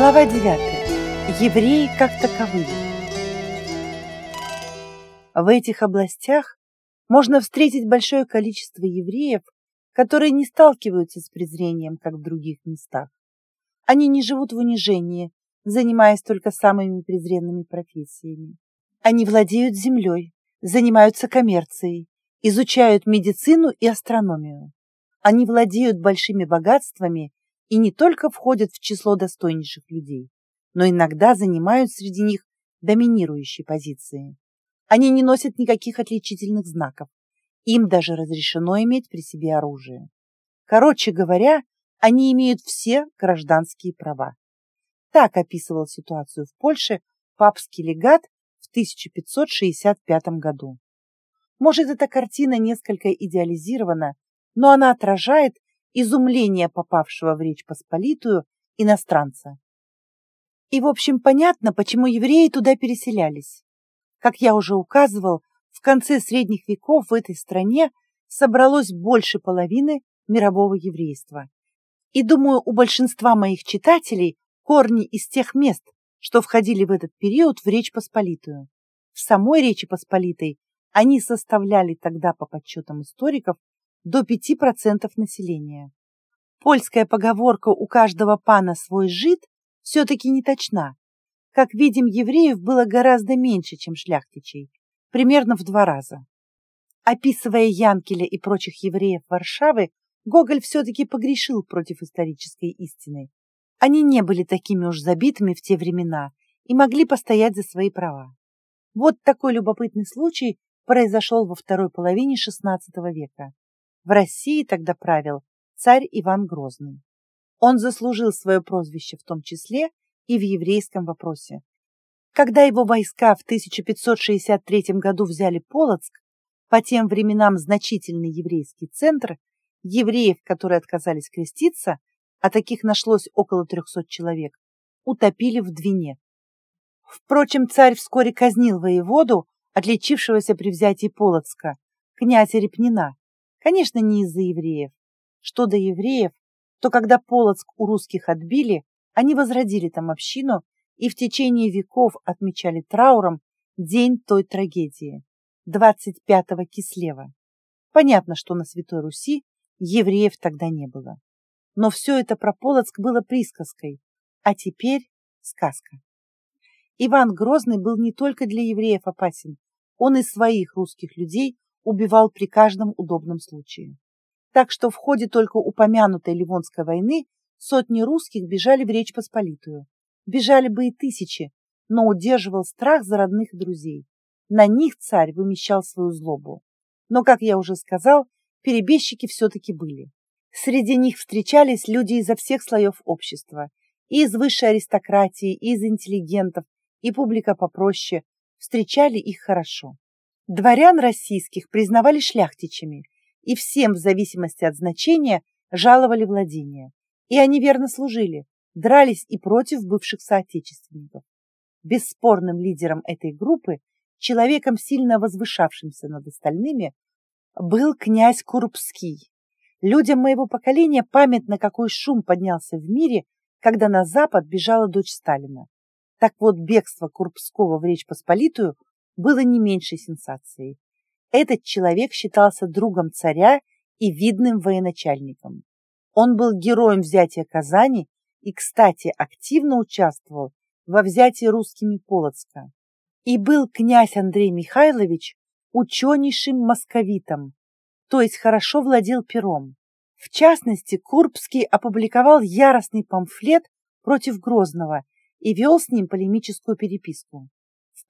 Глава 9. Евреи как таковые. В этих областях можно встретить большое количество евреев, которые не сталкиваются с презрением, как в других местах. Они не живут в унижении, занимаясь только самыми презренными профессиями. Они владеют землей, занимаются коммерцией, изучают медицину и астрономию. Они владеют большими богатствами и не только входят в число достойнейших людей, но иногда занимают среди них доминирующие позиции. Они не носят никаких отличительных знаков. Им даже разрешено иметь при себе оружие. Короче говоря, они имеют все гражданские права. Так описывал ситуацию в Польше папский легат в 1565 году. Может, эта картина несколько идеализирована, но она отражает изумление попавшего в Речь Посполитую иностранца. И, в общем, понятно, почему евреи туда переселялись. Как я уже указывал, в конце средних веков в этой стране собралось больше половины мирового еврейства. И думаю, у большинства моих читателей корни из тех мест, что входили в этот период в Речь Посполитую. В самой Речи Посполитой они составляли тогда, по подсчетам историков, до 5% населения. Польская поговорка «у каждого пана свой жид» все-таки не точна. Как видим, евреев было гораздо меньше, чем шляхтичей, примерно в два раза. Описывая Янкеля и прочих евреев Варшавы, Гоголь все-таки погрешил против исторической истины. Они не были такими уж забитыми в те времена и могли постоять за свои права. Вот такой любопытный случай произошел во второй половине XVI века. В России тогда правил царь Иван Грозный. Он заслужил свое прозвище в том числе и в еврейском вопросе. Когда его войска в 1563 году взяли Полоцк, по тем временам значительный еврейский центр, евреев, которые отказались креститься, а таких нашлось около 300 человек, утопили в Двине. Впрочем, царь вскоре казнил воеводу, отличившегося при взятии Полоцка, князя Репнина, Конечно, не из-за евреев. Что до евреев, то когда Полоцк у русских отбили, они возродили там общину и в течение веков отмечали трауром день той трагедии, 25-го Кислева. Понятно, что на Святой Руси евреев тогда не было. Но все это про Полоцк было присказкой, а теперь сказка. Иван Грозный был не только для евреев опасен, он и своих русских людей убивал при каждом удобном случае. Так что в ходе только упомянутой Ливонской войны сотни русских бежали в Речь Посполитую. Бежали бы и тысячи, но удерживал страх за родных друзей. На них царь вымещал свою злобу. Но, как я уже сказал, перебежчики все-таки были. Среди них встречались люди изо всех слоев общества, и из высшей аристократии, и из интеллигентов, и публика попроще, встречали их хорошо. Дворян российских признавали шляхтичами, и всем в зависимости от значения жаловали владения. И они верно служили, дрались и против бывших соотечественников. Бесспорным лидером этой группы, человеком сильно возвышавшимся над остальными, был князь Курбский. Людям моего поколения памятно, какой шум поднялся в мире, когда на запад бежала дочь Сталина. Так вот, бегство Курбского в Речь Посполитую – было не меньшей сенсацией. Этот человек считался другом царя и видным военачальником. Он был героем взятия Казани и, кстати, активно участвовал во взятии русскими Полоцка. И был князь Андрей Михайлович ученейшим московитом, то есть хорошо владел пером. В частности, Курбский опубликовал яростный памфлет против Грозного и вел с ним полемическую переписку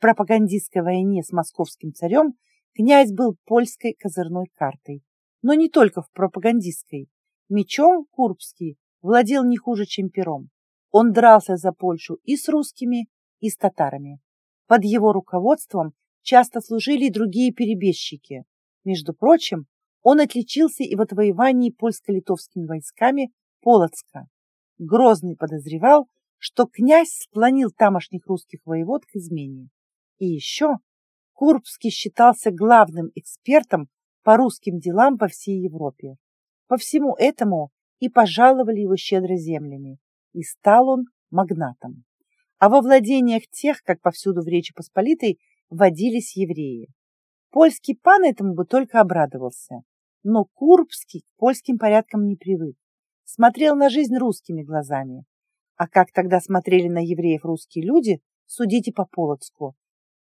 пропагандистской войне с московским царем князь был польской козырной картой. Но не только в пропагандистской. Мечом Курбский владел не хуже, чем пером. Он дрался за Польшу и с русскими, и с татарами. Под его руководством часто служили и другие перебежчики. Между прочим, он отличился и в отвоевании польско-литовскими войсками Полоцка. Грозный подозревал, что князь склонил тамошних русских воевод к измене. И еще Курбский считался главным экспертом по русским делам по всей Европе. По всему этому и пожаловали его щедро землями, и стал он магнатам. А во владениях тех, как повсюду в Речи Посполитой, водились евреи. Польский пан этому бы только обрадовался. Но Курбский к польским порядкам не привык. Смотрел на жизнь русскими глазами. А как тогда смотрели на евреев русские люди, судите по Полоцку.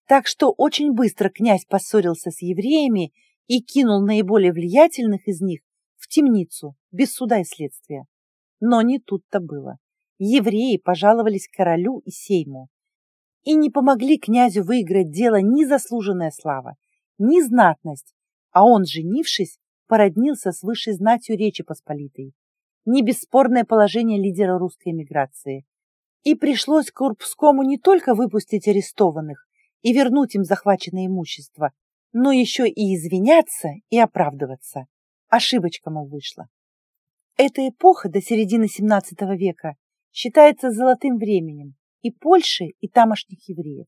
Так что очень быстро князь поссорился с евреями и кинул наиболее влиятельных из них в темницу, без суда и следствия. Но не тут-то было. Евреи пожаловались королю и сейму и не помогли князю выиграть дело ни заслуженная слава, ни знатность, а он, женившись, породнился с высшей знатью Речи Посполитой, ни бесспорное положение лидера русской эмиграции. И пришлось Курбскому не только выпустить арестованных и вернуть им захваченное имущество, но еще и извиняться и оправдываться. Ошибочка, мол, вышла. Эта эпоха до середины XVII века считается золотым временем и Польши, и тамошних евреев.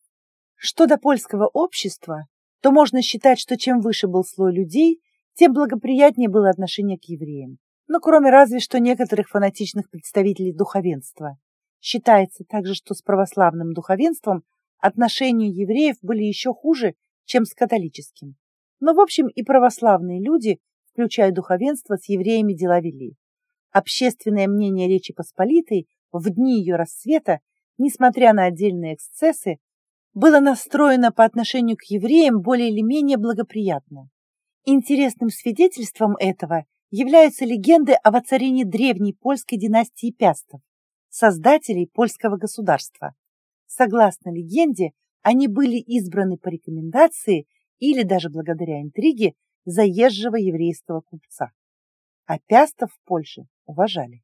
Что до польского общества, то можно считать, что чем выше был слой людей, тем благоприятнее было отношение к евреям. Но кроме разве что некоторых фанатичных представителей духовенства. Считается также, что с православным духовенством отношения евреев были еще хуже, чем с католическим. Но, в общем, и православные люди, включая духовенство, с евреями дела вели. Общественное мнение Речи Посполитой в дни ее расцвета, несмотря на отдельные эксцессы, было настроено по отношению к евреям более или менее благоприятно. Интересным свидетельством этого являются легенды о воцарении древней польской династии Пястов, создателей польского государства. Согласно легенде, они были избраны по рекомендации или даже благодаря интриге заезжего еврейского купца. А Пястов в Польше уважали.